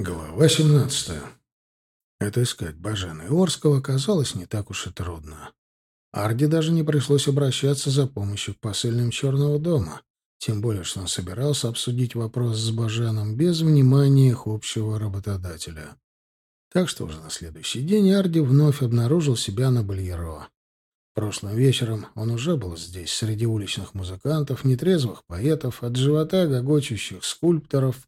Глава 17. Отыскать Бажена Иорского оказалось не так уж и трудно. Арди даже не пришлось обращаться за помощью к посыльным Черного дома, тем более, что он собирался обсудить вопрос с Баженом без внимания их общего работодателя. Так что уже на следующий день Арди вновь обнаружил себя на Бальеро. Прошлым вечером он уже был здесь, среди уличных музыкантов, нетрезвых поэтов, от живота гогочущих скульпторов —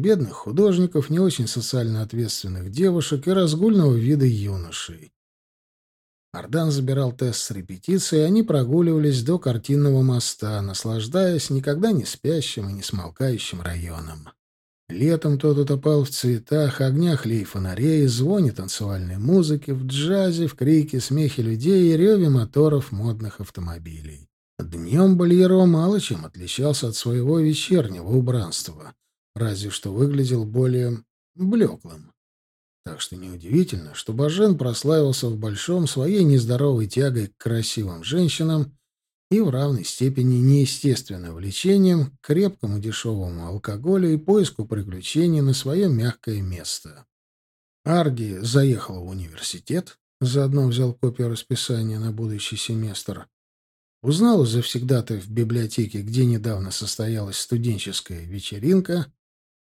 бедных художников, не очень социально ответственных девушек и разгульного вида юношей. Ардан забирал тест с репетиции, и они прогуливались до картинного моста, наслаждаясь никогда не спящим и не смолкающим районом. Летом тот утопал в цветах, огнях лей фонарей, звоне танцевальной музыки, в джазе, в крике, смехе людей и реве моторов модных автомобилей. Днем Бальеро мало чем отличался от своего вечернего убранства разве что выглядел более блеклым. Так что неудивительно, что Бажен прославился в большом своей нездоровой тягой к красивым женщинам и в равной степени неестественным влечением к крепкому дешевому алкоголю и поиску приключений на свое мягкое место. Арди заехал в университет, заодно взял копию расписания на будущий семестр, узнал у завсегдата в библиотеке, где недавно состоялась студенческая вечеринка,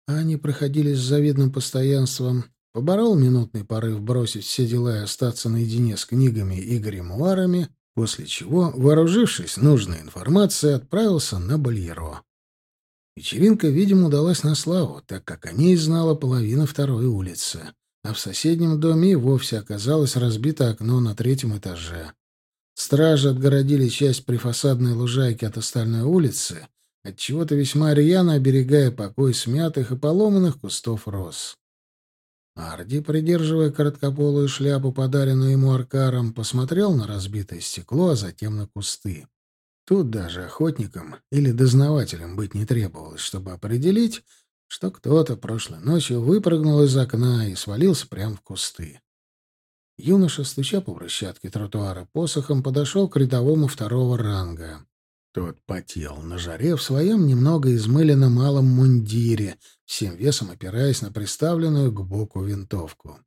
они проходили с завидным постоянством, поборол минутный порыв бросить все дела и остаться наедине с книгами и гримуарами, после чего, вооружившись нужной информацией, отправился на Бальеро. Вечеринка, видимо, удалась на славу, так как о ней знала половина второй улицы, а в соседнем доме и вовсе оказалось разбито окно на третьем этаже. Стражи отгородили часть прифасадной лужайки от остальной улицы, отчего-то весьма рьяно оберегая покой смятых и поломанных кустов роз. Арди, придерживая короткополую шляпу, подаренную ему аркаром, посмотрел на разбитое стекло, а затем на кусты. Тут даже охотникам или дознавателям быть не требовалось, чтобы определить, что кто-то прошлой ночью выпрыгнул из окна и свалился прямо в кусты. Юноша, стуча по брусчатке тротуара посохом, подошел к рядовому второго ранга. Тот потел на жаре в своем немного измыленном малом мундире, всем весом опираясь на приставленную к боку винтовку.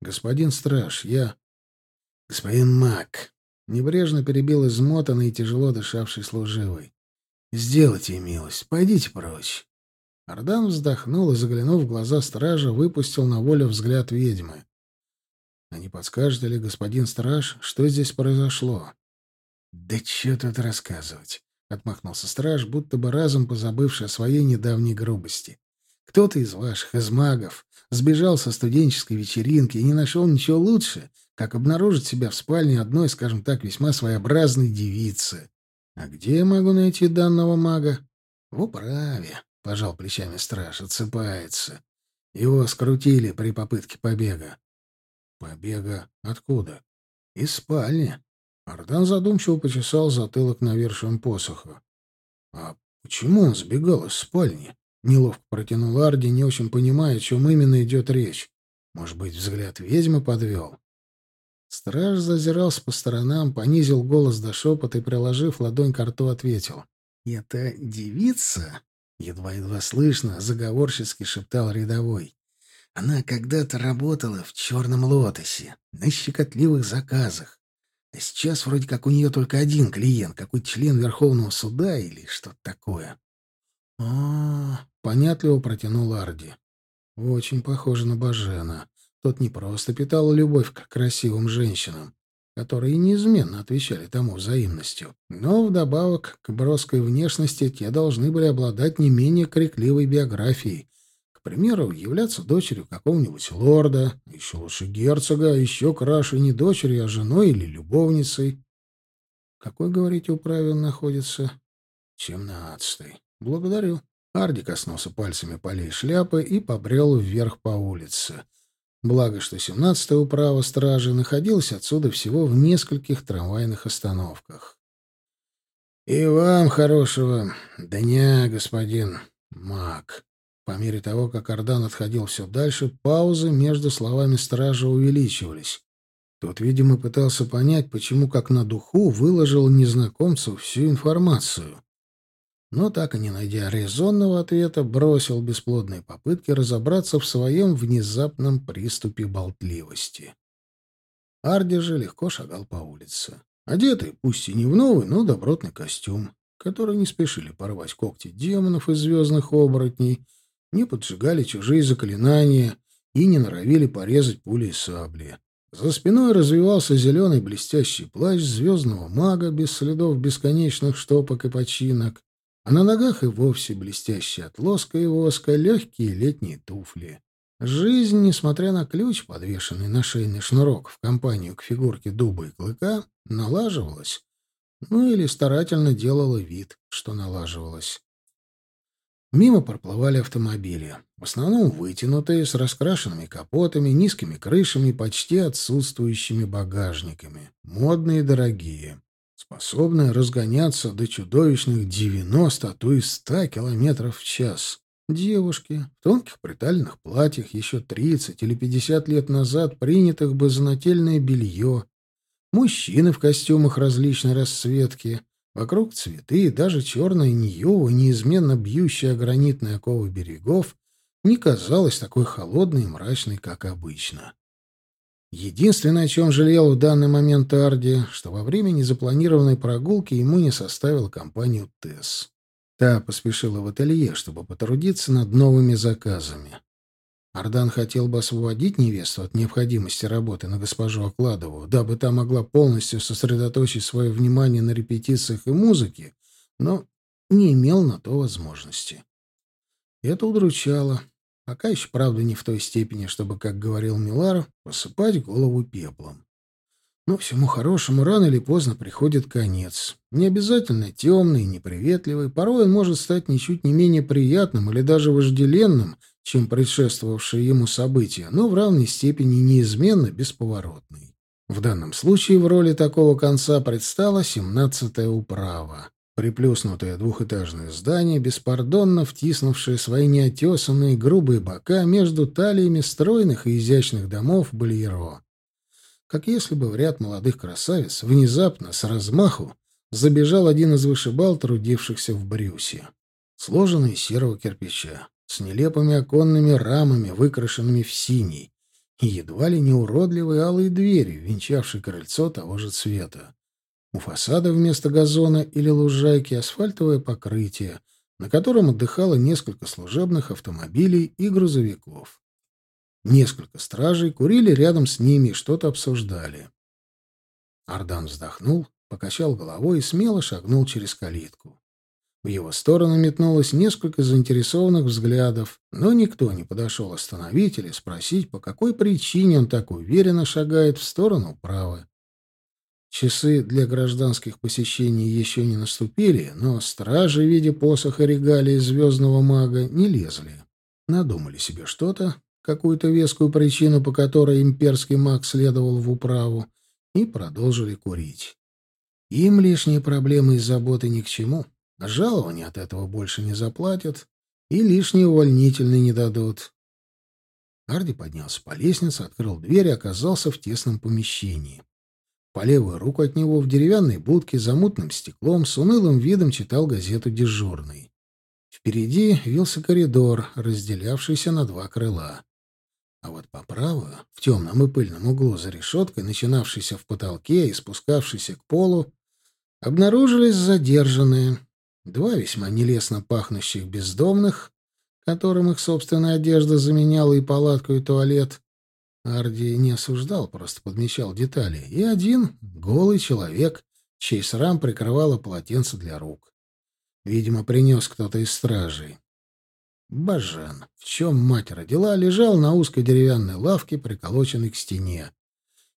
«Господин страж, я...» «Господин Мак», — небрежно перебил измотанный и тяжело дышавший служивый. «Сделайте милость, пойдите прочь». Ардан вздохнул и, заглянув в глаза стража, выпустил на волю взгляд ведьмы. «А не подскажете ли, господин страж, что здесь произошло?» «Да что тут рассказывать?» — отмахнулся страж, будто бы разом позабывший о своей недавней грубости. «Кто-то из ваших, из магов, сбежал со студенческой вечеринки и не нашел ничего лучше, как обнаружить себя в спальне одной, скажем так, весьма своеобразной девицы. А где я могу найти данного мага?» «В управе», — пожал плечами страж, — отсыпается. Его скрутили при попытке побега. «Побега откуда?» «Из спальни. Ардан задумчиво почесал затылок навершием посоха. «А почему он сбегал из спальни?» Неловко протянул Арди, не очень понимая, о чем именно идет речь. Может быть, взгляд ведьмы подвел? Страж зазирался по сторонам, понизил голос до шепота и, приложив ладонь к рту, ответил. «Это девица?» Едва-едва слышно, заговорчески шептал рядовой. «Она когда-то работала в «Черном лотосе» на щекотливых заказах. Сейчас вроде как у нее только один клиент, какой-то член Верховного суда или что-то такое. а, -а, -а понятливо протянул Арди. Очень похоже на Бажена. Тот не просто питал любовь к красивым женщинам, которые неизменно отвечали тому взаимностью, но вдобавок к броской внешности те должны были обладать не менее крикливой биографией, к примеру, являться дочерью какого-нибудь лорда, еще лучше герцога, еще краше не дочерью, а женой или любовницей. Какой, говорите, управе он находится? Семнадцатый. Благодарю. Арди коснулся пальцами полей шляпы и побрел вверх по улице. Благо, что семнадцатая управа стражи находилась отсюда всего в нескольких трамвайных остановках. — И вам хорошего дня, господин Мак. По мере того, как Ардан отходил все дальше, паузы между словами стража увеличивались. Тот, видимо, пытался понять, почему как на духу выложил незнакомцу всю информацию. но, так и не найдя резонного ответа, бросил бесплодные попытки разобраться в своем внезапном приступе болтливости. Арди же легко шагал по улице. Одетый, пусть и не в новый, но добротный костюм, который не спешили порвать когти демонов и звездных оборотней, не поджигали чужие заклинания и не норовили порезать пули и сабли. За спиной развивался зеленый блестящий плащ звездного мага без следов бесконечных штопок и починок, а на ногах и вовсе блестящие от лоска и воска легкие летние туфли. Жизнь, несмотря на ключ, подвешенный на шейный шнурок в компанию к фигурке дуба и клыка, налаживалась. Ну или старательно делала вид, что налаживалась. Мимо проплывали автомобили, в основном вытянутые, с раскрашенными капотами, низкими крышами и почти отсутствующими багажниками. Модные и дорогие. Способные разгоняться до чудовищных 90, а то и 100 километров в час. Девушки в тонких приталенных платьях еще 30 или 50 лет назад принятых бы за нательное белье, мужчины в костюмах различной расцветки, вокруг цветы даже черная Ньюва, неизменно бьющая гранитные оковы берегов, не казалась такой холодной и мрачной, как обычно. Единственное, о чем жалел в данный момент Арди, что во время незапланированной прогулки ему не составил компанию Тесс. Та поспешила в ателье, чтобы потрудиться над новыми заказами. Ардан хотел бы освободить невесту от необходимости работы на госпожу Окладову, дабы та могла полностью сосредоточить свое внимание на репетициях и музыке, но не имел на то возможности. Это удручало. Пока еще, правда, не в той степени, чтобы, как говорил Милар, посыпать голову пеплом. Но всему хорошему рано или поздно приходит конец. Не обязательно темный, неприветливый, порой он может стать ничуть не менее приятным или даже вожделенным, чем предшествовавшие ему события, но в равной степени неизменно бесповоротный. В данном случае в роли такого конца предстала семнадцатая управа. Приплюснутое двухэтажное здание, беспардонно втиснувшее свои неотесанные грубые бока между талиями стройных и изящных домов Бальеро как если бы в ряд молодых красавиц внезапно, с размаху, забежал один из вышибал, трудившихся в Брюсе. Сложенный из серого кирпича, с нелепыми оконными рамами, выкрашенными в синий, и едва ли не уродливой алой дверью, венчавшей крыльцо того же цвета. У фасада вместо газона или лужайки асфальтовое покрытие, на котором отдыхало несколько служебных автомобилей и грузовиков. Несколько стражей курили рядом с ними и что-то обсуждали. Ардан вздохнул, покачал головой и смело шагнул через калитку. В его сторону метнулось несколько заинтересованных взглядов, но никто не подошел остановить или спросить, по какой причине он так уверенно шагает в сторону правы. Часы для гражданских посещений еще не наступили, но стражи в виде посоха регалии звездного мага не лезли. Надумали себе что-то, какую-то вескую причину, по которой имперский маг следовал в управу, и продолжили курить. Им лишние проблемы и заботы ни к чему. Жалования от этого больше не заплатят и лишние увольнительные не дадут. Арди поднялся по лестнице, открыл дверь и оказался в тесном помещении. По левую руку от него в деревянной будке за мутным стеклом с унылым видом читал газету «Дежурный». Впереди вился коридор, разделявшийся на два крыла. А вот по правую, в темном и пыльном углу за решеткой, начинавшейся в потолке и спускавшейся к полу, обнаружились задержанные. Два весьма нелестно пахнущих бездомных, которым их собственная одежда заменяла и палатку, и туалет. Арди не осуждал, просто подмечал детали. И один голый человек, чей срам прикрывало полотенце для рук. Видимо, принес кто-то из стражей. Бажан, в чем мать родила, лежал на узкой деревянной лавке, приколоченной к стене.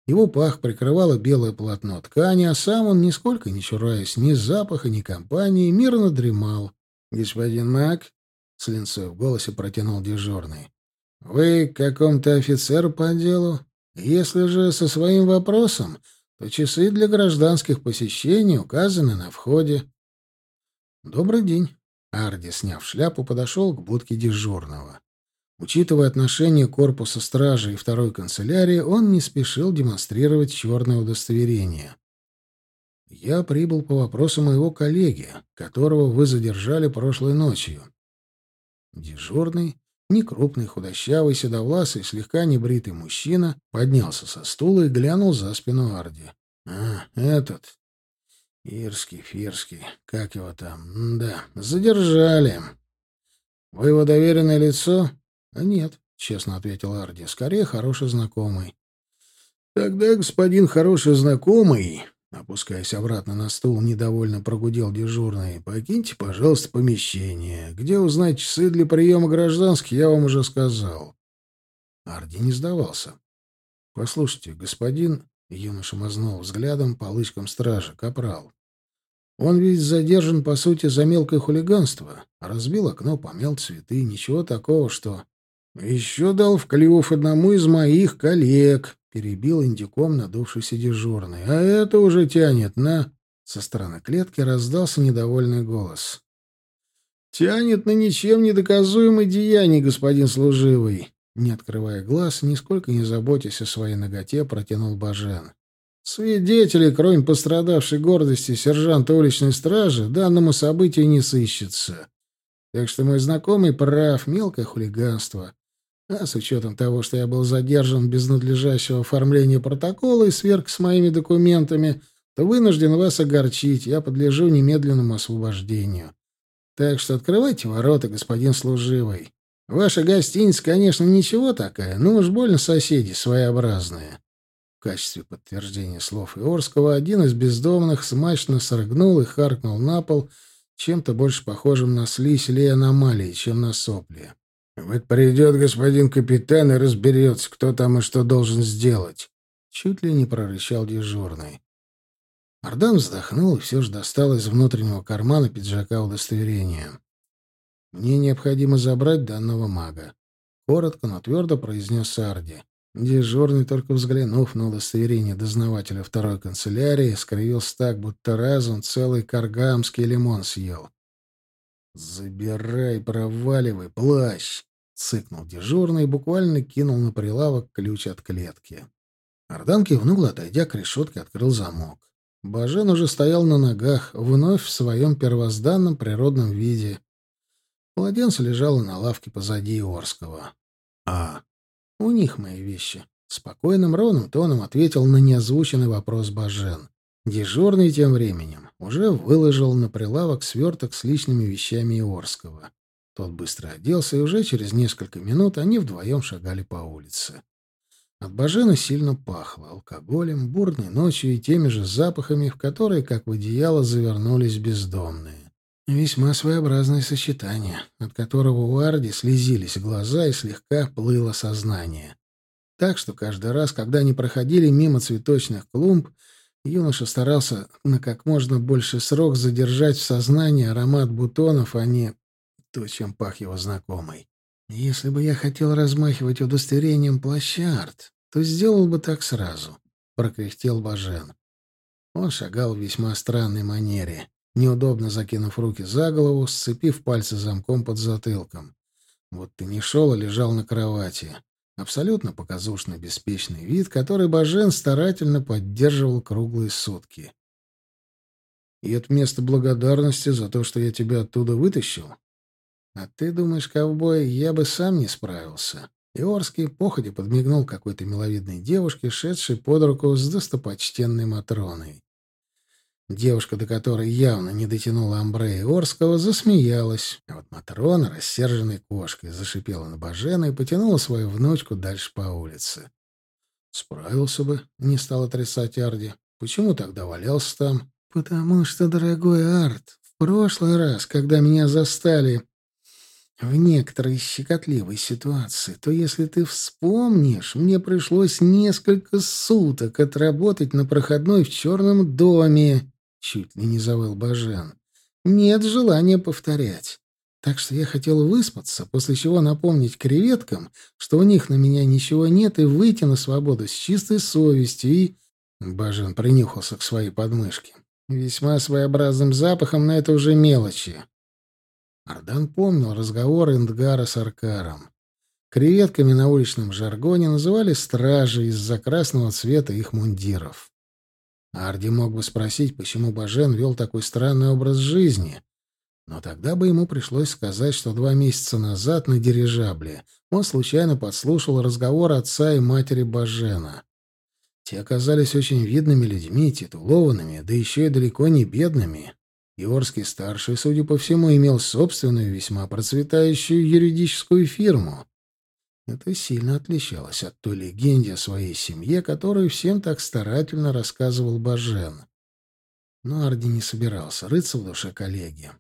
Его пах прикрывало белое полотно ткани, а сам он, нисколько не чураясь ни запаха, ни компании, мирно дремал. «Господин Мак», — с линцой в голосе протянул дежурный, — «вы к какому-то офицеру по делу? Если же со своим вопросом, то часы для гражданских посещений указаны на входе». «Добрый день», Арди, сняв шляпу, подошел к будке дежурного. Учитывая отношение корпуса стражи и второй канцелярии, он не спешил демонстрировать черное удостоверение. Я прибыл по вопросу моего коллеги, которого вы задержали прошлой ночью. Дежурный, некрупный, худощавый, седовласый, слегка небритый мужчина поднялся со стула и глянул за спину Арди. «А, этот. Ирский, Фирский, как его там? Да, задержали. Вы его доверенное лицо? А нет, честно ответил Арди. Скорее, хороший знакомый. Тогда, господин хороший знакомый, опускаясь обратно на стул, недовольно прогудел дежурный. Покиньте, пожалуйста, помещение. Где узнать часы для приема гражданских, я вам уже сказал. Арди не сдавался. Послушайте, господин, юноша мазнул взглядом по лычкам стража, капрал. Он ведь задержан, по сути, за мелкое хулиганство. Разбил окно, помел цветы. Ничего такого, что... Еще дал в клюв одному из моих коллег, перебил индюком надувшийся дежурный. А это уже тянет на... Со стороны клетки раздался недовольный голос. «Тянет на ничем недоказуемое деяние, господин служивый!» Не открывая глаз, нисколько не заботясь о своей ноготе, протянул Бажен. Свидетелей, кроме пострадавшей гордости сержанта уличной стражи, данному событию не сыщется. Так что мой знакомый прав, мелкое хулиганство. А с учетом того, что я был задержан без надлежащего оформления протокола и сверг с моими документами, то вынужден вас огорчить, я подлежу немедленному освобождению. Так что открывайте ворота, господин служивый. Ваша гостиница, конечно, ничего такая, но уж больно соседи своеобразные качестве подтверждения слов Иорского один из бездомных смачно срыгнул и харкнул на пол, чем-то больше похожим на слизь или аномалии, чем на сопли. «Вот придет господин капитан и разберется, кто там и что должен сделать», — чуть ли не прорычал дежурный. Ардан вздохнул и все же достал из внутреннего кармана пиджака удостоверение. «Мне необходимо забрать данного мага», — коротко, но твердо произнес Арди. Дежурный, только взглянув на удостоверение дознавателя второй канцелярии, скривился так, будто разум целый каргамский лимон съел. «Забирай, проваливай, плащ!» — цыкнул дежурный и буквально кинул на прилавок ключ от клетки. Ардан кивнул, отойдя к решетке, открыл замок. Бажен уже стоял на ногах, вновь в своем первозданном природном виде. Младенца лежала на лавке позади Орского. «А, у них мои вещи. Спокойным, ровным тоном ответил на неозвученный вопрос Бажен. Дежурный тем временем уже выложил на прилавок сверток с личными вещами Иорского. Тот быстро оделся, и уже через несколько минут они вдвоем шагали по улице. От Бажена сильно пахло алкоголем, бурной ночью и теми же запахами, в которые, как в одеяло, завернулись бездомные. Весьма своеобразное сочетание, от которого у Арди слезились глаза и слегка плыло сознание. Так что каждый раз, когда они проходили мимо цветочных клумб, юноша старался на как можно больше срок задержать в сознании аромат бутонов, а не то, чем пах его знакомый. «Если бы я хотел размахивать удостоверением плаща, Арт, то сделал бы так сразу», — прокряхтел Бажен. Он шагал в весьма странной манере неудобно закинув руки за голову, сцепив пальцы замком под затылком. Вот ты не шел, а лежал на кровати. Абсолютно показушно беспечный вид, который Бажен старательно поддерживал круглые сутки. И это место благодарности за то, что я тебя оттуда вытащил. А ты думаешь, ковбой, я бы сам не справился? Иорский походе подмигнул какой-то миловидной девушке, шедшей под руку с достопочтенной Матроной. Девушка, до которой явно не дотянула Амбрея Орского, засмеялась, а вот Матрона, рассерженной кошкой, зашипела на Бажена и потянула свою внучку дальше по улице. «Справился бы», — не стал отрицать Арди. «Почему тогда валялся там?» «Потому что, дорогой Арт, в прошлый раз, когда меня застали в некоторой щекотливой ситуации, то если ты вспомнишь, мне пришлось несколько суток отработать на проходной в черном доме. Чуть ли не завыл Бажен. Нет желания повторять. Так что я хотел выспаться, после чего напомнить креветкам, что у них на меня ничего нет, и выйти на свободу с чистой совестью и... Бажен принюхался к своей подмышке. Весьма своеобразным запахом, но это уже мелочи. Ардан помнил разговор Эндгара с Аркаром. Креветками на уличном жаргоне называли стражи из-за красного цвета их мундиров. Арди мог бы спросить, почему Бажен вел такой странный образ жизни. Но тогда бы ему пришлось сказать, что два месяца назад на дирижабле он случайно подслушал разговор отца и матери Бажена. Те оказались очень видными людьми, титулованными, да еще и далеко не бедными. Иорский-старший, судя по всему, имел собственную, весьма процветающую юридическую фирму. Это сильно отличалось от той легенды о своей семье, которую всем так старательно рассказывал Бажен. Но Арди не собирался рыться в душе коллеги.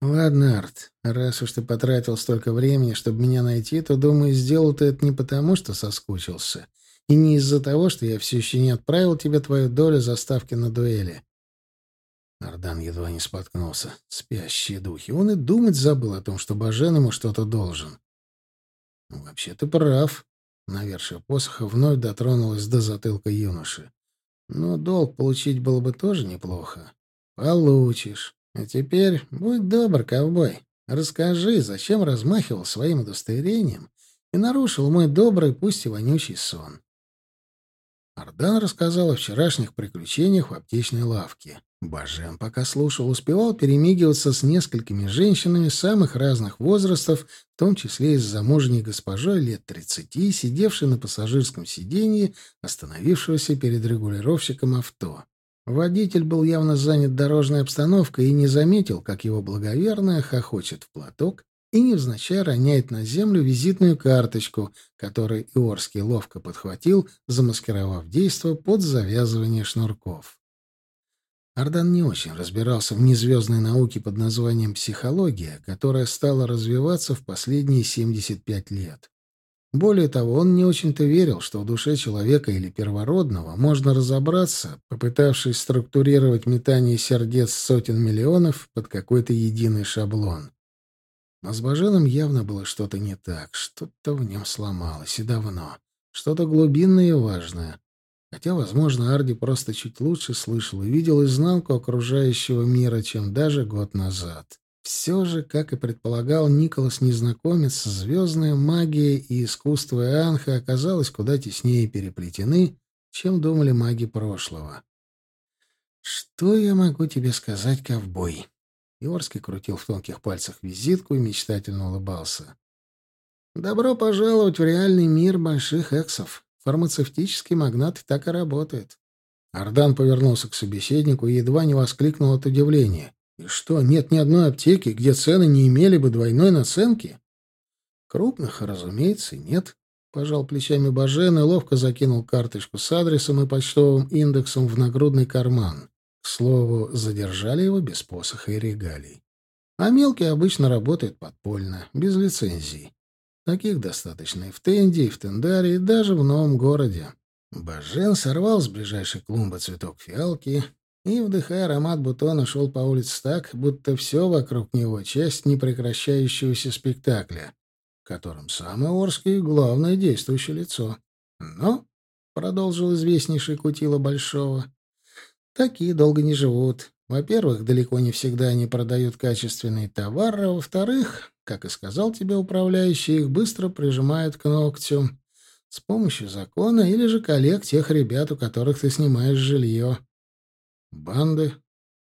«Ладно, Арт, раз уж ты потратил столько времени, чтобы меня найти, то, думаю, сделал ты это не потому, что соскучился, и не из-за того, что я все еще не отправил тебе твою долю заставки на дуэли». Ардан едва не споткнулся. Спящие духи. Он и думать забыл о том, что Бажен ему что-то должен. «Вообще ты прав». Навершие посоха вновь дотронулась до затылка юноши. «Но долг получить было бы тоже неплохо. Получишь. А теперь будь добр, ковбой. Расскажи, зачем размахивал своим удостоверением и нарушил мой добрый, пусть и вонючий сон». Ардан рассказал о вчерашних приключениях в аптечной лавке. Бажен, пока слушал, успевал перемигиваться с несколькими женщинами самых разных возрастов, в том числе и с замужней госпожой лет тридцати, сидевшей на пассажирском сиденье, остановившегося перед регулировщиком авто. Водитель был явно занят дорожной обстановкой и не заметил, как его благоверная хохочет в платок и невзначай роняет на землю визитную карточку, которую Иорский ловко подхватил, замаскировав действо под завязывание шнурков. Ардан не очень разбирался в незвездной науке под названием психология, которая стала развиваться в последние 75 лет. Более того, он не очень-то верил, что в душе человека или первородного можно разобраться, попытавшись структурировать метание сердец сотен миллионов под какой-то единый шаблон. Но с Баженом явно было что-то не так, что-то в нем сломалось и давно, что-то глубинное и важное, Хотя, возможно, Арди просто чуть лучше слышал и видел изнанку окружающего мира, чем даже год назад. Все же, как и предполагал Николас-незнакомец, звездная магия и искусство Ианха оказалось куда теснее переплетены, чем думали маги прошлого. «Что я могу тебе сказать, ковбой?» Иорский крутил в тонких пальцах визитку и мечтательно улыбался. «Добро пожаловать в реальный мир больших эксов. Фармацевтический магнат так и работает. Ардан повернулся к собеседнику и едва не воскликнул от удивления. «И что, нет ни одной аптеки, где цены не имели бы двойной наценки?» «Крупных, разумеется, нет», — пожал плечами Бажен и ловко закинул карточку с адресом и почтовым индексом в нагрудный карман. К слову, задержали его без посоха и регалий. А мелкий обычно работает подпольно, без лицензии. Таких достаточно и в Тенде, и в Тендаре, и даже в новом городе. Бажен сорвал с ближайшей клумбы цветок фиалки и, вдыхая аромат бутона, шел по улице так, будто все вокруг него — часть непрекращающегося спектакля, в котором сам Иорский — главное действующее лицо. Но, — продолжил известнейший Кутила Большого, — такие долго не живут. Во-первых, далеко не всегда они продают качественный товар, а во-вторых, как и сказал тебе управляющий, их быстро прижимают к ногтю с помощью закона или же коллег тех ребят, у которых ты снимаешь жилье. Банды?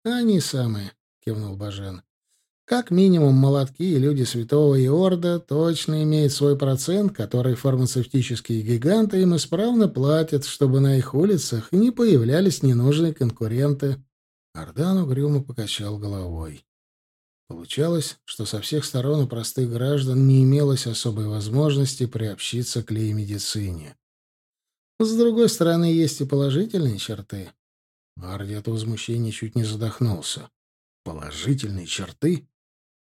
Они самые, кивнул Бажен. Как минимум, молотки и люди святого Иорда точно имеют свой процент, который фармацевтические гиганты им исправно платят, чтобы на их улицах не появлялись ненужные конкуренты. Ардан угрюмо покачал головой. Получалось, что со всех сторон у простых граждан не имелось особой возможности приобщиться к лей-медицине. С другой стороны, есть и положительные черты. Арди от возмущения чуть не задохнулся. Положительные черты?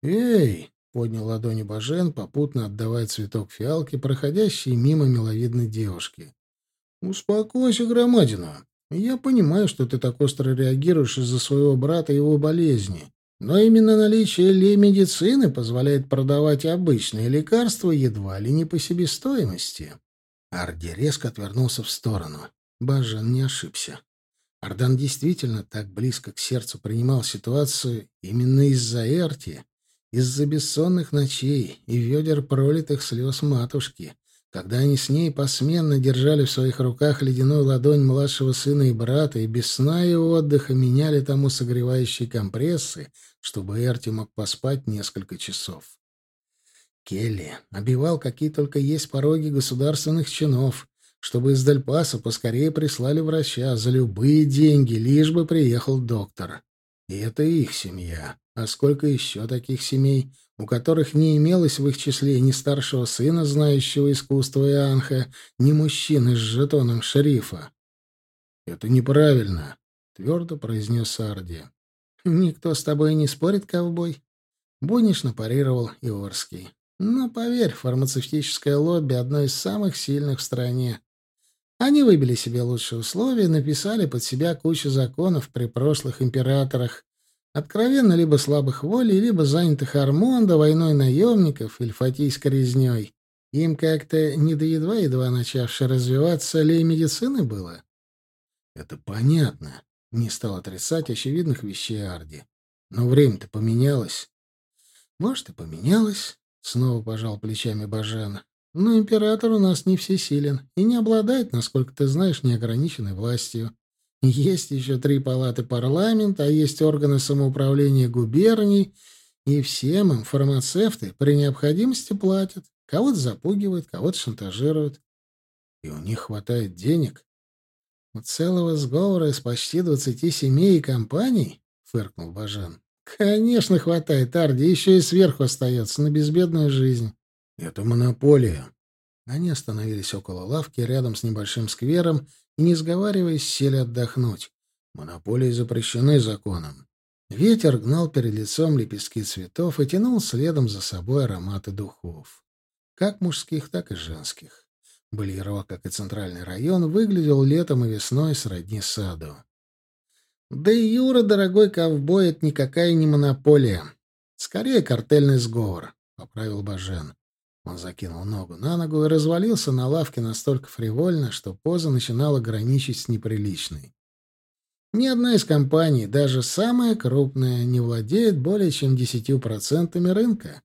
«Эй!» — поднял ладони Бажен, попутно отдавая цветок фиалки, проходящей мимо миловидной девушки. «Успокойся, громадина. Я понимаю, что ты так остро реагируешь из-за своего брата и его болезни. Но именно наличие лей-медицины позволяет продавать обычные лекарства едва ли не по себестоимости. Арди резко отвернулся в сторону. Бажан не ошибся. Ардан действительно так близко к сердцу принимал ситуацию именно из-за Эрти, из-за бессонных ночей и ведер пролитых слез матушки, Когда они с ней посменно держали в своих руках ледяную ладонь младшего сына и брата и без сна и отдыха меняли тому согревающие компрессы, чтобы Эрти мог поспать несколько часов. Келли обивал какие только есть пороги государственных чинов, чтобы из Дельпаса поскорее прислали врача за любые деньги, лишь бы приехал доктор. И это их семья. А сколько еще таких семей, у которых не имелось в их числе ни старшего сына, знающего искусство Ианха, ни мужчины с жетоном шерифа? «Это неправильно», — твердо произнес Арди. «Никто с тобой не спорит, ковбой?» Буднично парировал Иорский. «Но поверь, фармацевтическое лобби — одно из самых сильных в стране. Они выбили себе лучшие условия, написали под себя кучу законов при прошлых императорах, Откровенно либо слабых волей, либо занятых Армонда, войной наемников или фатийской резней. Им как-то не до едва-едва начавшей развиваться лей медицины было. Это понятно. Не стал отрицать очевидных вещей Арди. Но время-то поменялось. Может, и поменялось. Снова пожал плечами Бажена. Но император у нас не всесилен и не обладает, насколько ты знаешь, неограниченной властью. Есть еще три палаты парламента, а есть органы самоуправления губерний, и всем им фармацевты при необходимости платят. Кого-то запугивают, кого-то шантажируют. И у них хватает денег. У целого сговора из почти двадцати семей и компаний, — фыркнул Бажен. Конечно, хватает, Арди, еще и сверху остается на безбедную жизнь. Это монополия. Они остановились около лавки рядом с небольшим сквером и, не сговариваясь, сели отдохнуть. Монополии запрещены законом. Ветер гнал перед лицом лепестки цветов и тянул следом за собой ароматы духов. Как мужских, так и женских. Быльеро, как и центральный район, выглядел летом и весной сродни саду. Да и Юра, дорогой ковбой, это никакая не монополия. Скорее картельный сговор, — поправил Бажен. Он закинул ногу на ногу и развалился на лавке настолько фривольно, что поза начинала граничить с неприличной. Ни одна из компаний, даже самая крупная, не владеет более чем 10% рынка.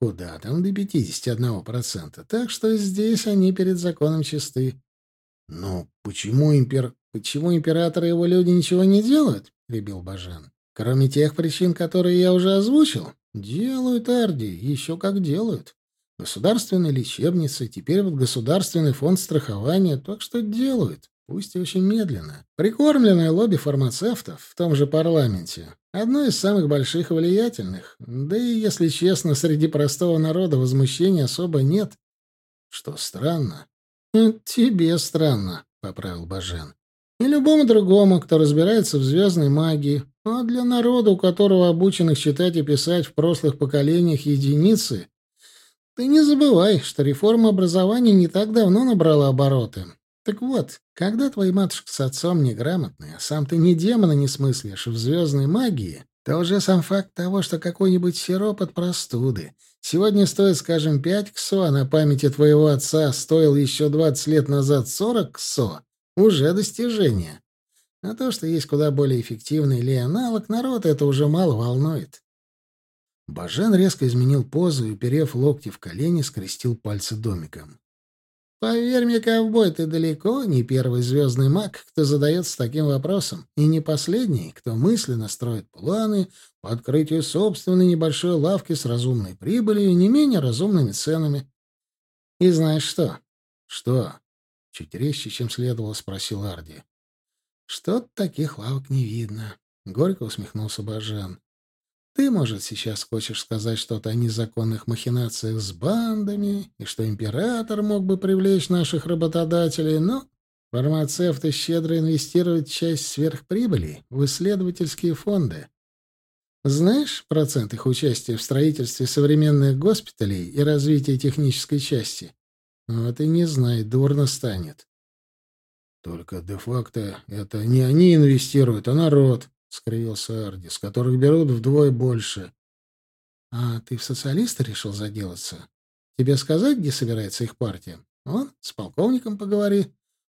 Куда там до 51%? Так что здесь они перед законом чисты. Но почему импер... почему император и его люди ничего не делают? — прибил Бажен. Кроме тех причин, которые я уже озвучил. Делают, Арди, еще как делают. Государственные лечебницы, теперь вот Государственный фонд страхования, так что делают, пусть и очень медленно. Прикормленное лобби фармацевтов в том же парламенте одно из самых больших и влиятельных. Да и, если честно, среди простого народа возмущения особо нет. Что странно. «Тебе странно», — поправил Бажен. «И любому другому, кто разбирается в звездной магии. А для народа, у которого обученных читать и писать в прошлых поколениях единицы, ты не забывай, что реформа образования не так давно набрала обороты. Так вот, когда твои матушка с отцом неграмотные, а сам ты ни демона не смыслишь в звездной магии, то уже сам факт того, что какой-нибудь сироп от простуды сегодня стоит, скажем, пять ксо, а на памяти твоего отца стоил еще двадцать лет назад сорок ксо, уже достижение. А то, что есть куда более эффективный или аналог, народ это уже мало волнует. Бажен резко изменил позу и, уперев локти в колени, скрестил пальцы домиком. «Поверь мне, ковбой, ты далеко не первый звездный маг, кто задается таким вопросом, и не последний, кто мысленно строит планы по открытию собственной небольшой лавки с разумной прибылью и не менее разумными ценами. И знаешь что?» «Что?» — чуть резче, чем следовало, спросил Арди. «Что-то таких лавок не видно», — горько усмехнулся Бажан. Ты, может, сейчас хочешь сказать что-то о незаконных махинациях с бандами, и что император мог бы привлечь наших работодателей, но фармацевты щедро инвестируют часть сверхприбыли в исследовательские фонды. Знаешь процент их участия в строительстве современных госпиталей и развитии технической части? Вот и не знай, дурно станет. Только де-факто это не они инвестируют, а народ. — скривился Арди, — с которых берут вдвое больше. — А ты в социалисты решил заделаться? Тебе сказать, где собирается их партия? Он с полковником поговори.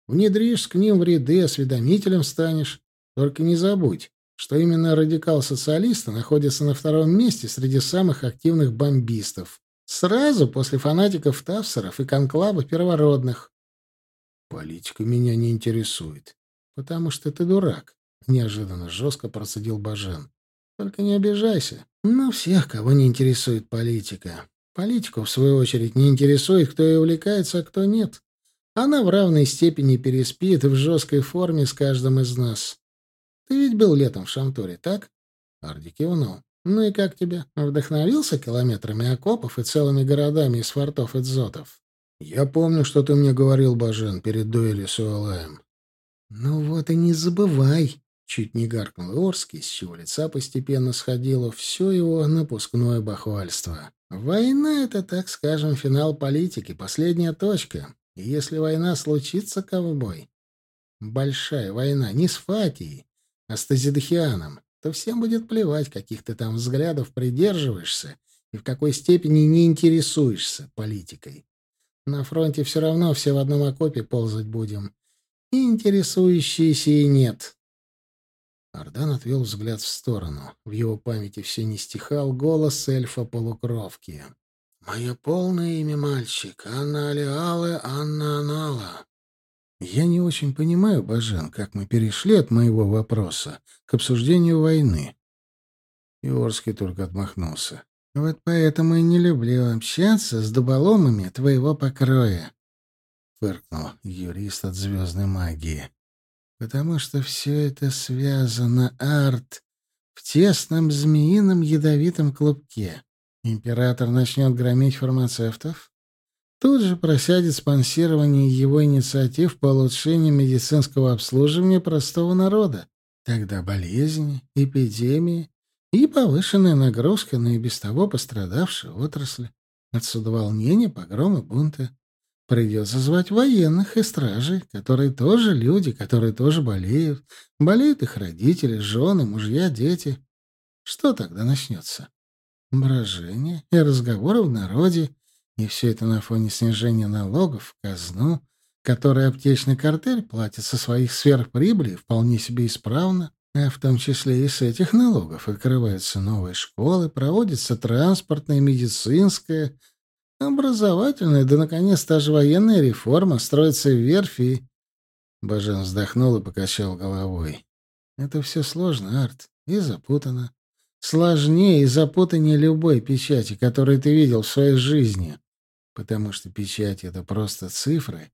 Внедришь к ним в ряды, осведомителем станешь. Только не забудь, что именно радикал-социалисты находятся на втором месте среди самых активных бомбистов. Сразу после фанатиков Тавсеров и конклава первородных. Политика меня не интересует. Потому что ты дурак. Неожиданно жестко процедил Бажен. Только не обижайся. Но всех, кого не интересует политика. Политику, в свою очередь, не интересует, кто и увлекается, а кто нет. Она в равной степени переспит в жесткой форме с каждым из нас. Ты ведь был летом в Шамтуре, так? Арди кивнул. Ну и как тебе? Вдохновился километрами окопов и целыми городами из фортов и дзотов? Я помню, что ты мне говорил, Бажен, перед дуэлью с Уэлаем. Ну вот и не забывай, чуть не гаркнул Орский, с чего лица постепенно сходило все его напускное бахвальство. Война — это, так скажем, финал политики, последняя точка. И если война случится, ковбой, большая война не с Фатией, а с Тазидхианом, то всем будет плевать, каких ты там взглядов придерживаешься и в какой степени не интересуешься политикой. На фронте все равно все в одном окопе ползать будем. И интересующиеся и нет. Ардан отвел взгляд в сторону. В его памяти все не стихал голос эльфа-полукровки. «Мое полное имя, мальчик, Анна Алиалы, Анна Анала. Я не очень понимаю, Бажен, как мы перешли от моего вопроса к обсуждению войны. Иорский только отмахнулся. Вот поэтому и не люблю общаться с дуболомами твоего покроя, фыркнул юрист от звездной магии. Потому что все это связано, Арт, в тесном змеином ядовитом клубке. Император начнет громить фармацевтов, Тут же просядет спонсирование его инициатив по улучшению медицинского обслуживания простого народа. Тогда болезни, эпидемии и повышенная нагрузка на и без того пострадавшие отрасли. Отсюда волнение, погромы, бунты. Придется звать военных и стражей, которые тоже люди, которые тоже болеют. Болеют их родители, жены, мужья, дети. Что тогда начнется? Брожение и разговоры в народе, и все это на фоне снижения налогов в казну, которые аптечный картель платит со своих сверхприбылей вполне себе исправно, а в том числе и с этих налогов открываются новые школы, проводится транспортная, медицинская, образовательная, да, наконец, даже военная реформа, строятся верфи. Бажен вздохнул и покачал головой. Это все сложно, Арт, и запутано. Сложнее и запутаннее любой печати, которую ты видел в своей жизни потому что печать — это просто цифры,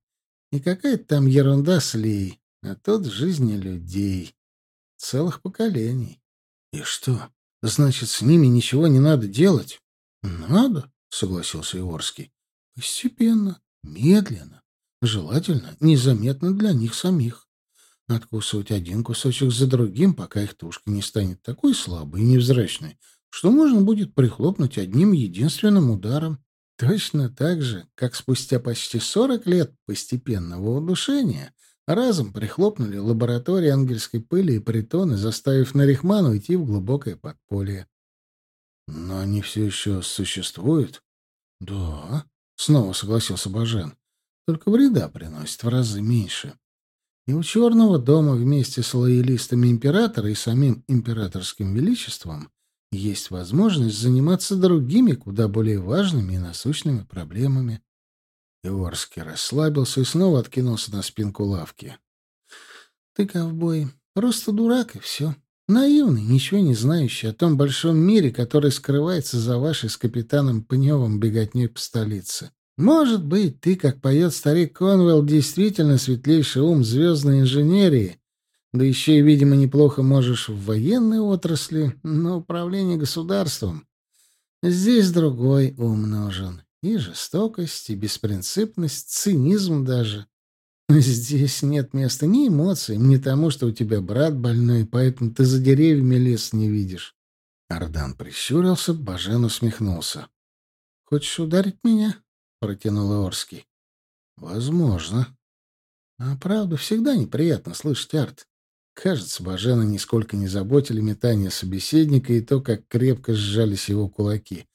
и какая-то там ерунда слей, а тут жизни людей, целых поколений. И что, значит, с ними ничего не надо делать? Надо, согласился Иорский. Постепенно, медленно, желательно, незаметно для них самих. Откусывать один кусочек за другим, пока их тушка не станет такой слабой и невзрачной, что можно будет прихлопнуть одним единственным ударом. Точно так же, как спустя почти сорок лет постепенного удушения разом прихлопнули лаборатории ангельской пыли и притоны, заставив Нарихман уйти в глубокое подполье. «Но они все еще существуют?» «Да», — снова согласился Бажен. «Только вреда приносит в разы меньше. И у Черного дома вместе с лоялистами императора и самим императорским величеством есть возможность заниматься другими, куда более важными и насущными проблемами. Иорский расслабился и снова откинулся на спинку лавки. «Ты, ковбой, просто дурак, и все. Наивный, ничего не знающий о том большом мире, который скрывается за вашей с капитаном Пневым беготней по столице. Может быть, ты, как поет старик Конвелл, действительно светлейший ум звездной инженерии, да еще и, видимо, неплохо можешь в военной отрасли, на управление государством. Здесь другой ум нужен. И жестокость, и беспринципность, цинизм даже. Здесь нет места ни эмоциям, ни тому, что у тебя брат больной, поэтому ты за деревьями лес не видишь. Ардан прищурился, Бажен усмехнулся. — Хочешь ударить меня? — протянул Орский. — Возможно. — А правда, всегда неприятно слышать, Арт. Кажется, Бажена нисколько не заботили метание собеседника и то, как крепко сжались его кулаки.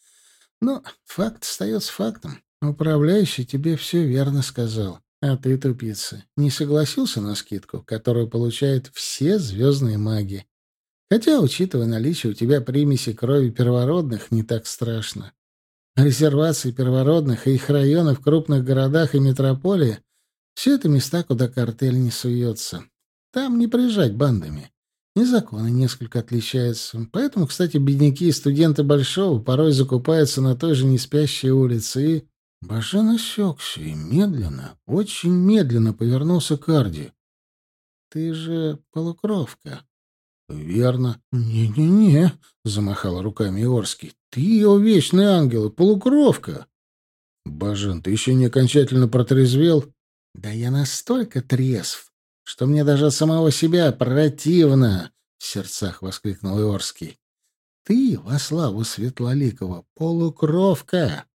Но факт остается фактом. Управляющий тебе все верно сказал. А ты, тупица, не согласился на скидку, которую получают все звездные маги. Хотя, учитывая наличие у тебя примеси крови первородных, не так страшно. Резервации первородных и их районы в крупных городах и метрополии — все это места, куда картель не суется. Там не приезжать бандами. И законы несколько отличаются. Поэтому, кстати, бедняки и студенты Большого порой закупаются на той же неспящей улице и... Бажен осекся и медленно, очень медленно повернулся к Арди. «Ты же полукровка». «Верно». «Не-не-не», — замахал руками Иорский. «Ты его вечный ангел и полукровка». «Бажен, ты еще не окончательно протрезвел?» «Да я настолько трезв, что мне даже самого себя противно!» — в сердцах воскликнул Иорский. «Ты, во славу Светлоликова, полукровка,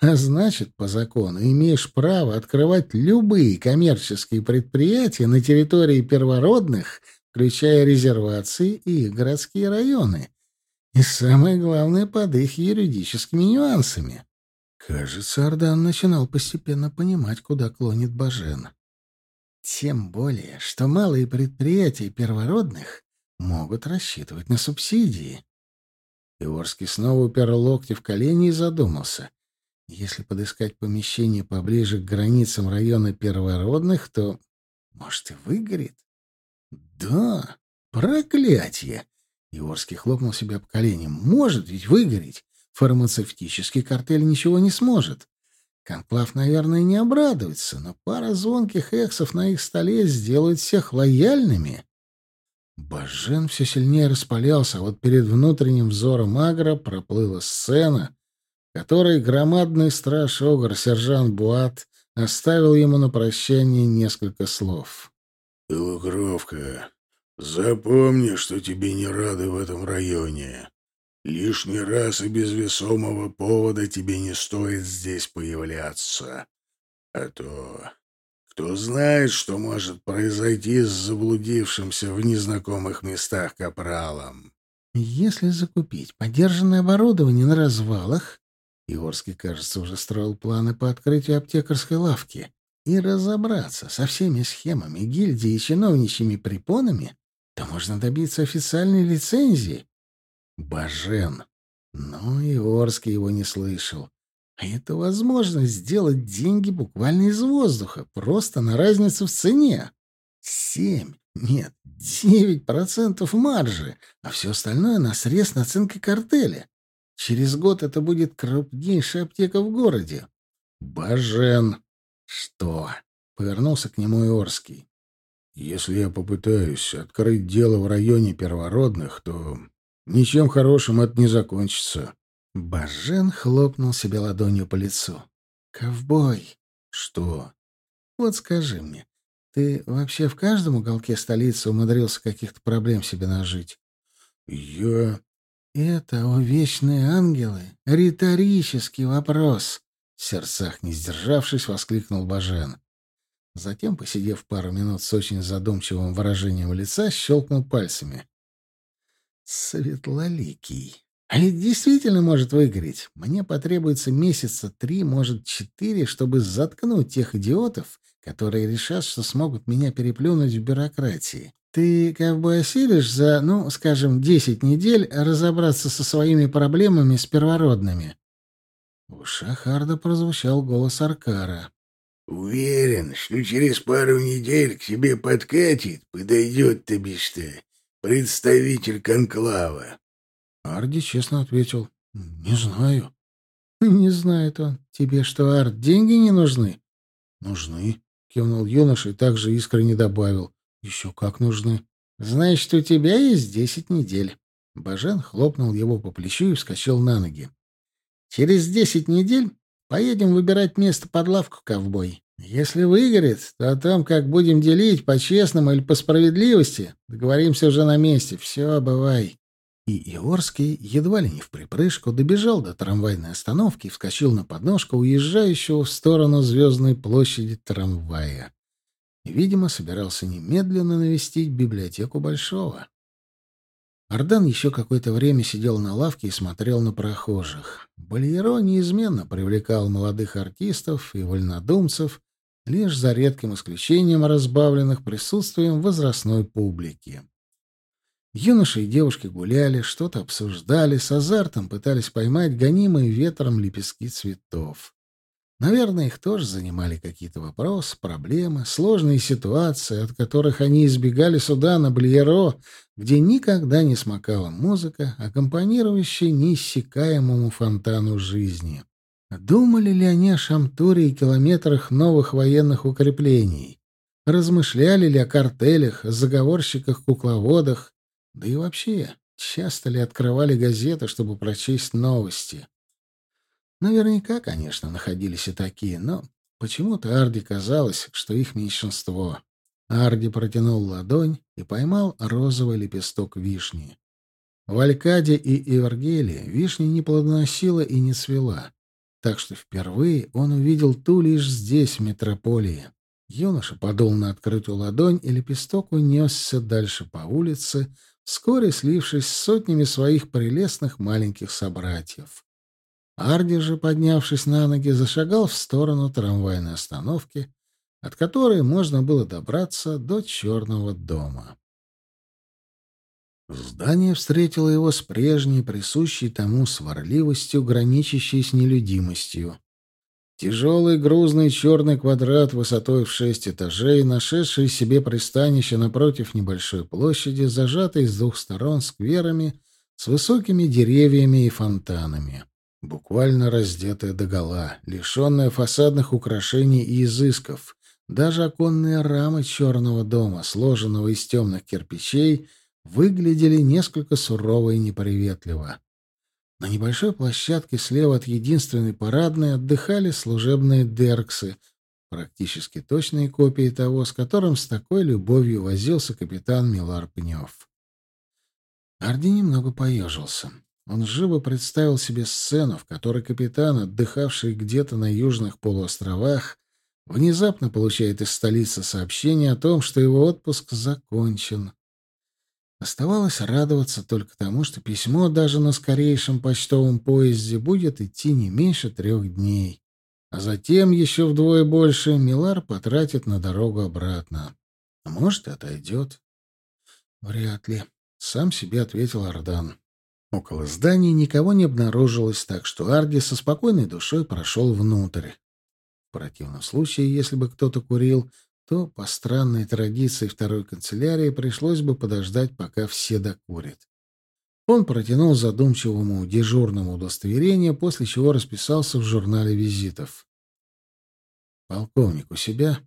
а значит, по закону, имеешь право открывать любые коммерческие предприятия на территории первородных, включая резервации и городские районы. И самое главное, под их юридическими нюансами». Кажется, Ардан начинал постепенно понимать, куда клонит Бажен. Тем более, что малые предприятия первородных могут рассчитывать на субсидии. Иворский снова упер локти в колени и задумался. Если подыскать помещение поближе к границам района первородных, то, может, и выгорит? Да, проклятие! Иворский хлопнул себя по коленям. Может ведь выгореть. Фармацевтический картель ничего не сможет. Конклав, наверное, не обрадуется, но пара звонких эксов на их столе сделает всех лояльными. Бажен все сильнее распалялся, а вот перед внутренним взором Агра проплыла сцена, которой громадный страж Огр, сержант Буат, оставил ему на прощание несколько слов. «Полукровка, запомни, что тебе не рады в этом районе. Лишний раз и без весомого повода тебе не стоит здесь появляться. А то кто знает, что может произойти с заблудившимся в незнакомых местах капралом. Если закупить подержанное оборудование на развалах, Егорский, кажется, уже строил планы по открытию аптекарской лавки, и разобраться со всеми схемами гильдии и чиновничьими препонами, то можно добиться официальной лицензии Бажен. Но и Орский его не слышал. А это возможность сделать деньги буквально из воздуха, просто на разницу в цене. Семь, нет, девять процентов маржи, а все остальное на срез наценки картеля. Через год это будет крупнейшая аптека в городе. Бажен. Что? Повернулся к нему Иорский. Если я попытаюсь открыть дело в районе первородных, то Ничем хорошим это не закончится. Бажен хлопнул себе ладонью по лицу. «Ковбой!» «Что?» «Вот скажи мне, ты вообще в каждом уголке столицы умудрился каких-то проблем себе нажить?» «Я...» «Это, о вечные ангелы, риторический вопрос!» В сердцах не сдержавшись, воскликнул Бажен. Затем, посидев пару минут с очень задумчивым выражением лица, щелкнул пальцами. Светлоликий. А ведь действительно может выгореть. Мне потребуется месяца три, может, четыре, чтобы заткнуть тех идиотов, которые решат, что смогут меня переплюнуть в бюрократии. Ты как бы осилишь за, ну, скажем, десять недель разобраться со своими проблемами с первородными?» В ушах Харда прозвучал голос Аркара. «Уверен, что через пару недель к тебе подкатит, подойдет тебе что представитель конклава. Арди честно ответил. «Не знаю». «Не знает он. Тебе что, Ард, деньги не нужны?» «Нужны», — кивнул юноша и также искренне добавил. «Еще как нужны». «Значит, у тебя есть десять недель». Бажен хлопнул его по плечу и вскочил на ноги. «Через десять недель поедем выбирать место под лавку, ковбой. Если выгорит, то о том, как будем делить, по-честному или по справедливости, договоримся уже на месте. Все, бывай. И Иорский едва ли не в припрыжку добежал до трамвайной остановки и вскочил на подножку уезжающего в сторону Звездной площади трамвая. Видимо, собирался немедленно навестить библиотеку Большого. Ардан еще какое-то время сидел на лавке и смотрел на прохожих. Бальеро неизменно привлекал молодых артистов и вольнодумцев, лишь за редким исключением разбавленных присутствием возрастной публики. Юноши и девушки гуляли, что-то обсуждали, с азартом пытались поймать гонимые ветром лепестки цветов. Наверное, их тоже занимали какие-то вопросы, проблемы, сложные ситуации, от которых они избегали сюда, на Блиеро, где никогда не смокала музыка, аккомпанирующая неиссякаемому фонтану жизни. Думали ли они о Шамтуре и километрах новых военных укреплений? Размышляли ли о картелях, заговорщиках-кукловодах? Да и вообще, часто ли открывали газеты, чтобы прочесть новости? Наверняка, конечно, находились и такие, но почему-то Арди казалось, что их меньшинство. Арди протянул ладонь и поймал розовый лепесток вишни. В Алькаде и Эвергеле вишня не плодоносила и не цвела, так что впервые он увидел ту лишь здесь, в метрополии. Юноша подул на открытую ладонь, и лепесток унесся дальше по улице, вскоре слившись с сотнями своих прелестных маленьких собратьев. Арди же, поднявшись на ноги, зашагал в сторону трамвайной остановки, от которой можно было добраться до Черного дома. Здание встретило его с прежней, присущей тому сварливостью, граничащей с нелюдимостью. Тяжелый грузный черный квадрат высотой в шесть этажей, нашедший себе пристанище напротив небольшой площади, зажатый с двух сторон скверами с высокими деревьями и фонтанами буквально раздетая догола, лишенная фасадных украшений и изысков. Даже оконные рамы черного дома, сложенного из темных кирпичей, выглядели несколько сурово и неприветливо. На небольшой площадке слева от единственной парадной отдыхали служебные дерксы, практически точные копии того, с которым с такой любовью возился капитан Милар Пнев. Арди немного поежился. Он живо представил себе сцену, в которой капитан, отдыхавший где-то на южных полуостровах, внезапно получает из столицы сообщение о том, что его отпуск закончен. Оставалось радоваться только тому, что письмо даже на скорейшем почтовом поезде будет идти не меньше трех дней. А затем еще вдвое больше Милар потратит на дорогу обратно. А может, отойдет. Вряд ли. Сам себе ответил Ардан. Около здания никого не обнаружилось, так что Арди со спокойной душой прошел внутрь. В противном случае, если бы кто-то курил, то по странной традиции второй канцелярии пришлось бы подождать, пока все докурят. Он протянул задумчивому дежурному удостоверение, после чего расписался в журнале визитов. «Полковник у себя?»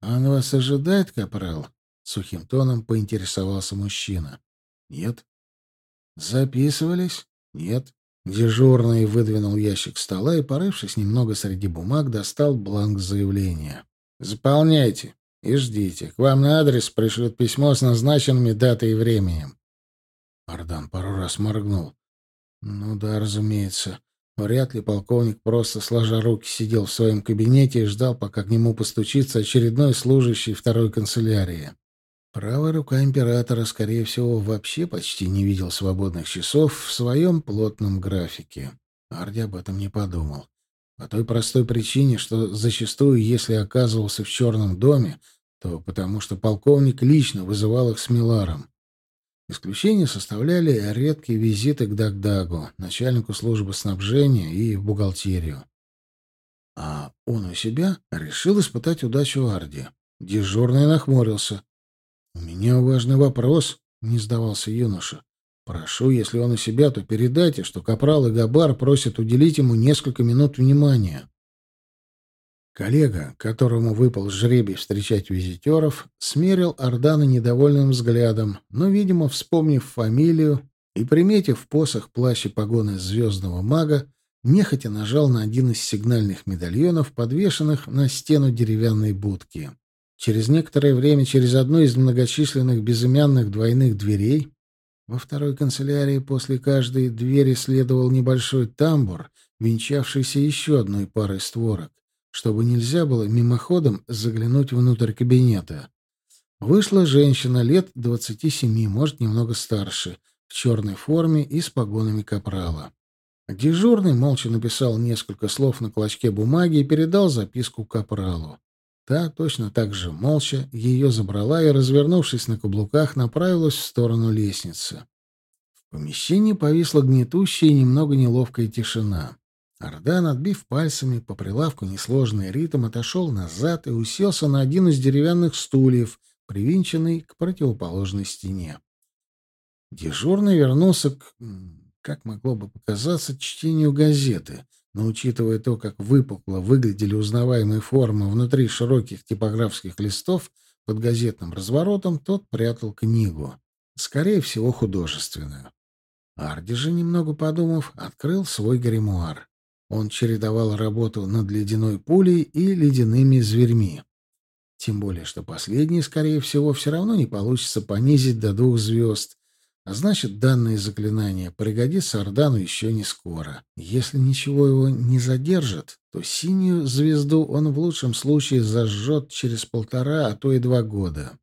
«Он вас ожидает, капрал?» — сухим тоном поинтересовался мужчина. «Нет». «Записывались?» «Нет». Дежурный выдвинул ящик стола и, порывшись немного среди бумаг, достал бланк заявления. «Заполняйте и ждите. К вам на адрес пришлют письмо с назначенными датой и временем». Ардан пару раз моргнул. «Ну да, разумеется. Вряд ли полковник просто сложа руки сидел в своем кабинете и ждал, пока к нему постучится очередной служащий второй канцелярии. Правая рука императора, скорее всего, вообще почти не видел свободных часов в своем плотном графике. Арди об этом не подумал. По той простой причине, что зачастую, если оказывался в черном доме, то потому что полковник лично вызывал их с Миларом. Исключение составляли редкие визиты к Дагдагу, начальнику службы снабжения и в бухгалтерию. А он у себя решил испытать удачу Арди. Дежурный нахмурился. «У меня важный вопрос», — не сдавался юноша. «Прошу, если он у себя, то передайте, что Капрал и Габар просят уделить ему несколько минут внимания». Коллега, которому выпал жребий встречать визитеров, смерил Ордана недовольным взглядом, но, видимо, вспомнив фамилию и приметив посох плащ и погоны звездного мага, нехотя нажал на один из сигнальных медальонов, подвешенных на стену деревянной будки. Через некоторое время через одну из многочисленных безымянных двойных дверей во второй канцелярии после каждой двери следовал небольшой тамбур, венчавшийся еще одной парой створок, чтобы нельзя было мимоходом заглянуть внутрь кабинета. Вышла женщина лет двадцати семи, может, немного старше, в черной форме и с погонами капрала. Дежурный молча написал несколько слов на клочке бумаги и передал записку капралу. Та точно так же молча ее забрала и, развернувшись на каблуках, направилась в сторону лестницы. В помещении повисла гнетущая и немного неловкая тишина. Ардан, отбив пальцами по прилавку несложный ритм, отошел назад и уселся на один из деревянных стульев, привинченный к противоположной стене. Дежурный вернулся к, как могло бы показаться, чтению газеты, но, учитывая то, как выпукло выглядели узнаваемые формы внутри широких типографских листов под газетным разворотом, тот прятал книгу. Скорее всего, художественную. Арди же, немного подумав, открыл свой гримуар. Он чередовал работу над ледяной пулей и ледяными зверьми. Тем более, что последние, скорее всего, все равно не получится понизить до двух звезд, а значит, данное заклинание пригодится Ордану еще не скоро. Если ничего его не задержит, то синюю звезду он в лучшем случае зажжет через полтора, а то и два года.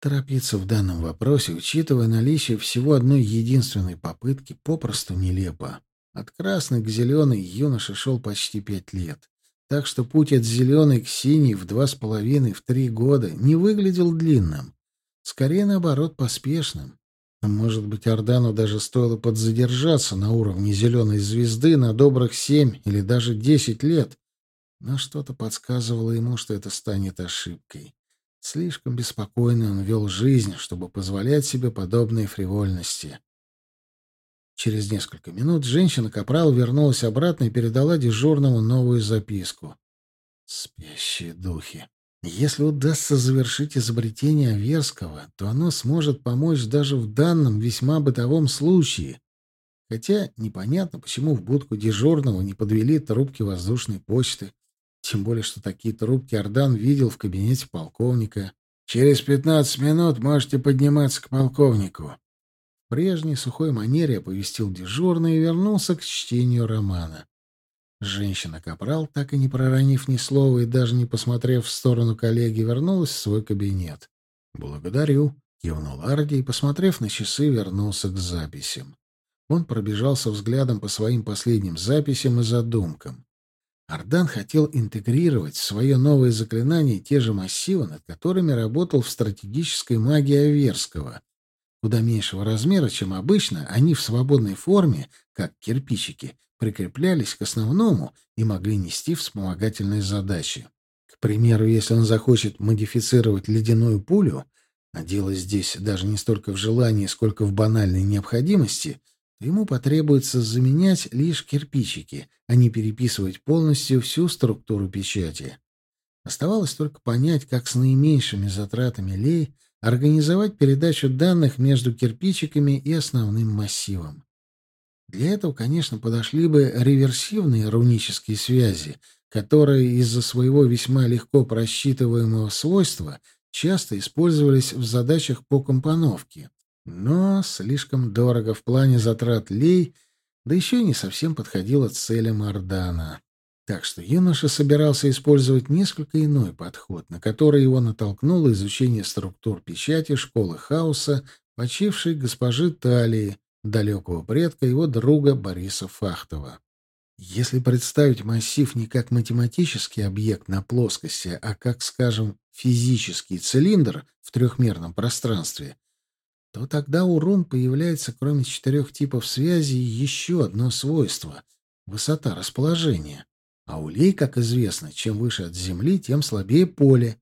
Торопиться в данном вопросе, учитывая наличие всего одной единственной попытки, попросту нелепо. От красной к зеленой юноша шел почти пять лет. Так что путь от зеленой к синей в два с половиной, в три года не выглядел длинным. Скорее, наоборот, поспешным. Может быть, Ордану даже стоило подзадержаться на уровне зеленой звезды на добрых семь или даже десять лет. Но что-то подсказывало ему, что это станет ошибкой. Слишком беспокойно он вел жизнь, чтобы позволять себе подобные фривольности. Через несколько минут женщина-капрал вернулась обратно и передала дежурному новую записку. «Спящие духи. Если удастся завершить изобретение Аверского, то оно сможет помочь даже в данном весьма бытовом случае. Хотя непонятно, почему в будку дежурного не подвели трубки воздушной почты. Тем более, что такие трубки Ордан видел в кабинете полковника. «Через пятнадцать минут можете подниматься к полковнику», прежней сухой манере оповестил дежурный и вернулся к чтению романа. Женщина-капрал, так и не проронив ни слова и даже не посмотрев в сторону коллеги, вернулась в свой кабинет. «Благодарю», — кивнул Арди и, посмотрев на часы, вернулся к записям. Он пробежался взглядом по своим последним записям и задумкам. Ардан хотел интегрировать в свое новое заклинание те же массивы, над которыми работал в стратегической магии Аверского — Куда меньшего размера, чем обычно, они в свободной форме, как кирпичики, прикреплялись к основному и могли нести вспомогательные задачи. К примеру, если он захочет модифицировать ледяную пулю, а дело здесь даже не столько в желании, сколько в банальной необходимости, то ему потребуется заменять лишь кирпичики, а не переписывать полностью всю структуру печати. Оставалось только понять, как с наименьшими затратами лей организовать передачу данных между кирпичиками и основным массивом. Для этого, конечно, подошли бы реверсивные рунические связи, которые из-за своего весьма легко просчитываемого свойства часто использовались в задачах по компоновке. Но слишком дорого в плане затрат лей, да еще и не совсем подходило целям Ордана. Так что юноша собирался использовать несколько иной подход, на который его натолкнуло изучение структур печати школы хаоса, почившей госпожи Талии, далекого предка его друга Бориса Фахтова. Если представить массив не как математический объект на плоскости, а как, скажем, физический цилиндр в трехмерном пространстве, то тогда у рун появляется, кроме четырех типов связи, еще одно свойство — высота расположения. А у лей, как известно, чем выше от Земли, тем слабее поле.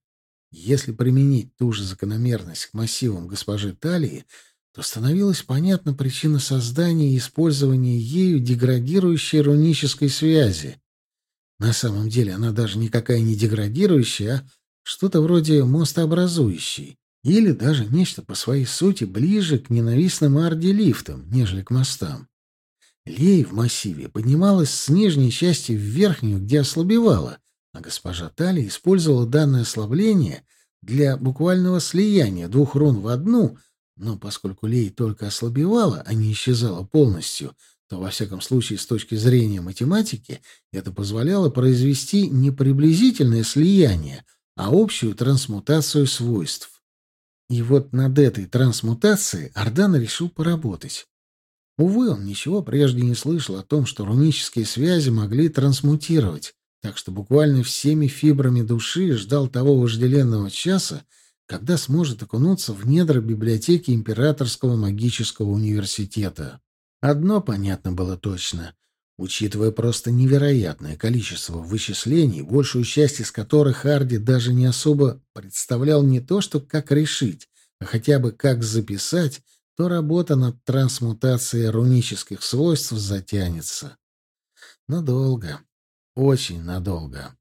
Если применить ту же закономерность к массивам госпожи Талии, то становилась понятна причина создания и использования ею деградирующей рунической связи. На самом деле она даже никакая не деградирующая, а что-то вроде мостообразующей, или даже нечто по своей сути ближе к ненавистным арди-лифтам, нежели к мостам. Лей в массиве поднималась с нижней части в верхнюю, где ослабевала, а госпожа Тали использовала данное ослабление для буквального слияния двух рун в одну, но поскольку Лей только ослабевала, а не исчезала полностью, то, во всяком случае, с точки зрения математики, это позволяло произвести не приблизительное слияние, а общую трансмутацию свойств. И вот над этой трансмутацией Ардан решил поработать. Увы, он ничего прежде не слышал о том, что рунические связи могли трансмутировать, так что буквально всеми фибрами души ждал того вожделенного часа, когда сможет окунуться в недра библиотеки Императорского магического университета. Одно понятно было точно. Учитывая просто невероятное количество вычислений, большую часть из которых Харди даже не особо представлял не то, что как решить, а хотя бы как записать, то работа над трансмутацией рунических свойств затянется. Надолго. Очень надолго.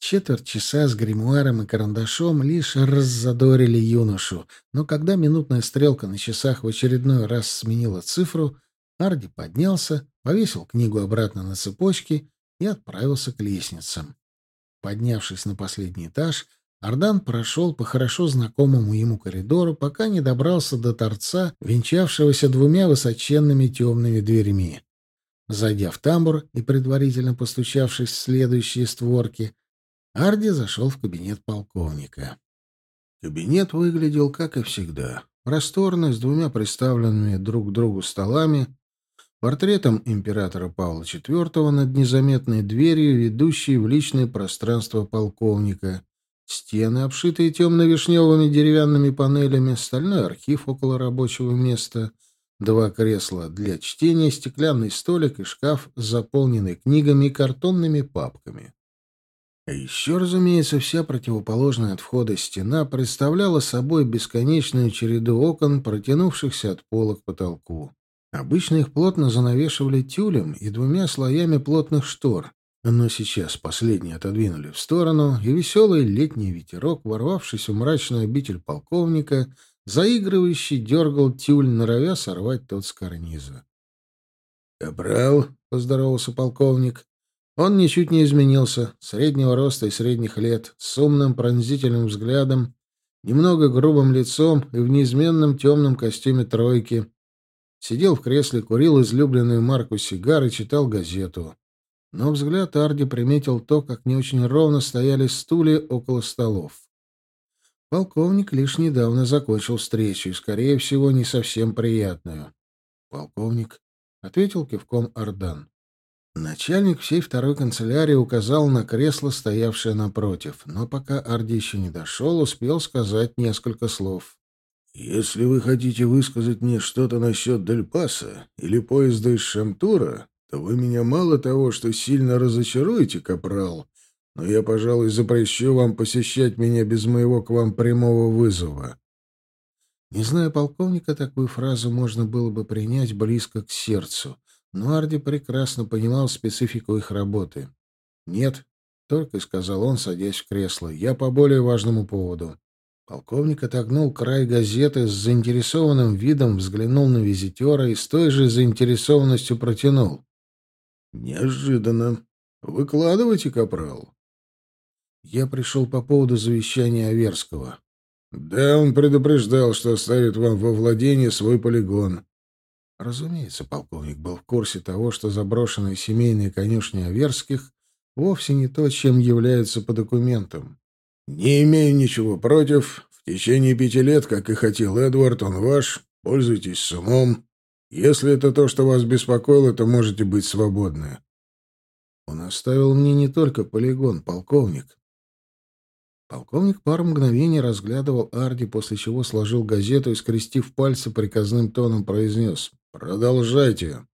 Четверть часа с гримуаром и карандашом лишь раззадорили юношу, но когда минутная стрелка на часах в очередной раз сменила цифру, Арди поднялся, повесил книгу обратно на цепочки и отправился к лестницам. Поднявшись на последний этаж, Ардан прошел по хорошо знакомому ему коридору, пока не добрался до торца, венчавшегося двумя высоченными темными дверьми. Зайдя в тамбур и предварительно постучавшись в следующие створки, Арди зашел в кабинет полковника. Кабинет выглядел, как и всегда, просторно, с двумя приставленными друг к другу столами, портретом императора Павла IV над незаметной дверью, ведущей в личное пространство полковника, Стены, обшитые темно-вишневыми деревянными панелями, стальной архив около рабочего места, два кресла для чтения, стеклянный столик и шкаф, заполненный книгами и картонными папками. А еще, разумеется, вся противоположная от входа стена представляла собой бесконечную череду окон, протянувшихся от пола к потолку. Обычно их плотно занавешивали тюлем и двумя слоями плотных штор, но сейчас последние отодвинули в сторону, и веселый летний ветерок, ворвавшись в мрачную обитель полковника, заигрывающий дергал тюль, норовя сорвать тот с карниза. «Капрал», — поздоровался полковник. Он ничуть не изменился, среднего роста и средних лет, с умным пронзительным взглядом, немного грубым лицом и в неизменном темном костюме тройки. Сидел в кресле, курил излюбленную марку сигар и читал газету но взгляд Арди приметил то, как не очень ровно стояли стулья около столов. Полковник лишь недавно закончил встречу, и, скорее всего, не совсем приятную. «Полковник», — ответил кивком Ардан. Начальник всей второй канцелярии указал на кресло, стоявшее напротив, но пока Арди еще не дошел, успел сказать несколько слов. «Если вы хотите высказать мне что-то насчет Дельпаса или поезда из Шамтура, то вы меня мало того, что сильно разочаруете, капрал, но я, пожалуй, запрещу вам посещать меня без моего к вам прямого вызова. Не зная полковника, такую фразу можно было бы принять близко к сердцу, но Арди прекрасно понимал специфику их работы. «Нет», — только сказал он, садясь в кресло, — «я по более важному поводу». Полковник отогнул край газеты с заинтересованным видом, взглянул на визитера и с той же заинтересованностью протянул. Неожиданно. Выкладывайте, капрал. Я пришел по поводу завещания Аверского. Да, он предупреждал, что оставит вам во владение свой полигон. Разумеется, полковник был в курсе того, что заброшенные семейные конюшни Аверских вовсе не то, чем являются по документам. Не имею ничего против. В течение пяти лет, как и хотел Эдвард, он ваш. Пользуйтесь с умом. Если это то, что вас беспокоило, то можете быть свободны. Он оставил мне не только полигон, полковник. Полковник пару мгновений разглядывал Арди, после чего сложил газету и, скрестив пальцы, приказным тоном произнес «Продолжайте».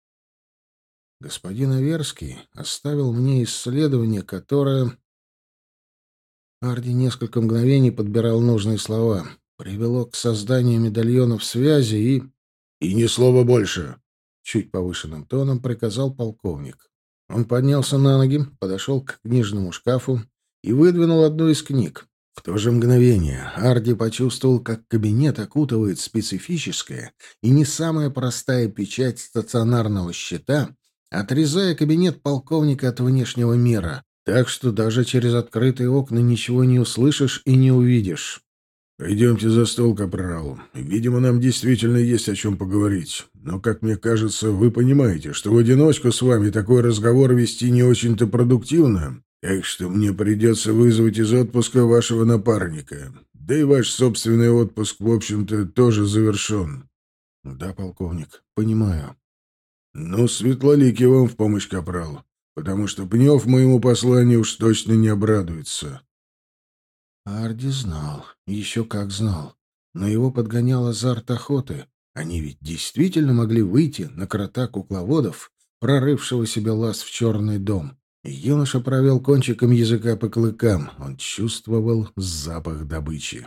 Господин Аверский оставил мне исследование, которое... Арди несколько мгновений подбирал нужные слова. Привело к созданию медальонов связи и... «И ни слова больше!» — чуть повышенным тоном приказал полковник. Он поднялся на ноги, подошел к книжному шкафу и выдвинул одну из книг. В то же мгновение Арди почувствовал, как кабинет окутывает специфическая и не самая простая печать стационарного щита, отрезая кабинет полковника от внешнего мира, так что даже через открытые окна ничего не услышишь и не увидишь. «Пойдемте за стол, капрал. Видимо, нам действительно есть о чем поговорить. Но, как мне кажется, вы понимаете, что в одиночку с вами такой разговор вести не очень-то продуктивно, так что мне придется вызвать из отпуска вашего напарника. Да и ваш собственный отпуск, в общем-то, тоже завершен». «Да, полковник, понимаю». «Ну, светлоликий вам в помощь, капрал. потому что Пнев моему посланию уж точно не обрадуется. Арди знал, еще как знал, но его подгонял азарт охоты. Они ведь действительно могли выйти на крота кукловодов, прорывшего себе лаз в черный дом. Юноша провел кончиком языка по клыкам. Он чувствовал запах добычи.